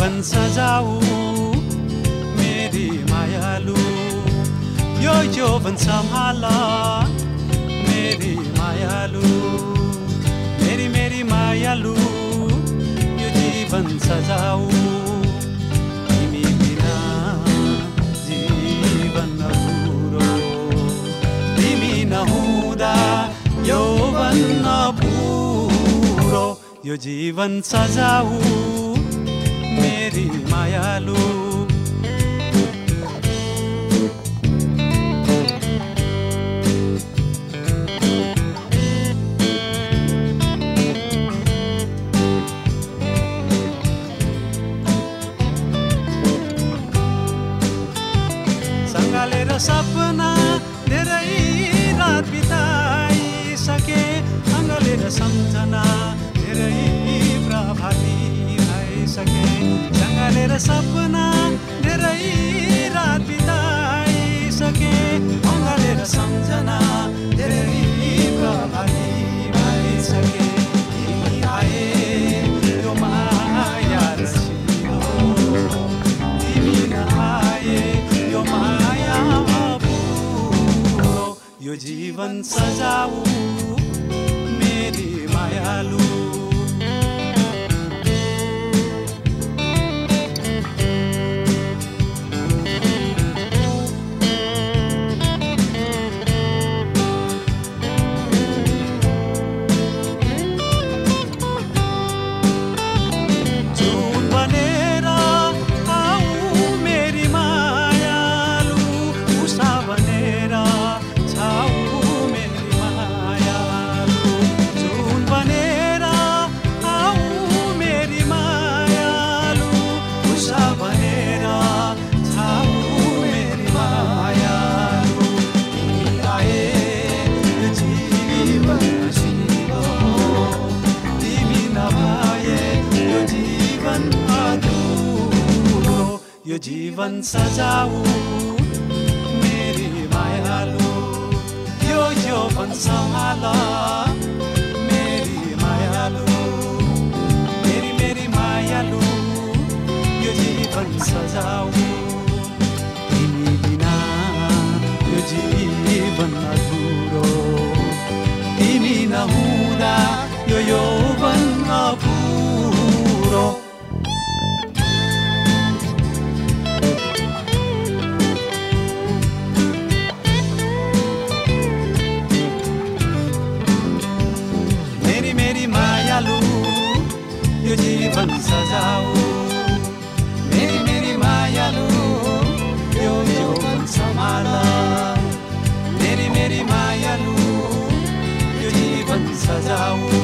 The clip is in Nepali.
जीवन सजाऊ मेरी मायालु। यो यौवन सम्हाल मेरी मायालु। मेरी मेरी मायालु यो जीवन सजाऊ। तिमी बिना जीवन अधुरो तिमी नहुँदा यौवन नपुरो। यो जीवन सजाऊ। मेरी मायालु सङ्गालेर सपना धेरै रात बिताइसके अङ्गलेर सम्झना सपना धेरै रात बिताइसके। अङ्गलेर सम्झना धेरै प्रभाती भइसके। तिमी आए यो माया तिमी नआए यो माया यो जीवन सजाऊ मेरी मायालु। जीवन सजाऊ। मेरी मायालु यो यौवन सम्हाल। मेरी मायालु मेरी मेरी मायालु यो जीवन सजाऊ। तिमी बिना यो जीवन अधुरो। तिमी नहुँदा यो यौवन यो जीवन सजाऊ मेरी मेरी मायालु यो जीवन सम्हाल मेरी मेरी मायालु यो जीवन सजाऊ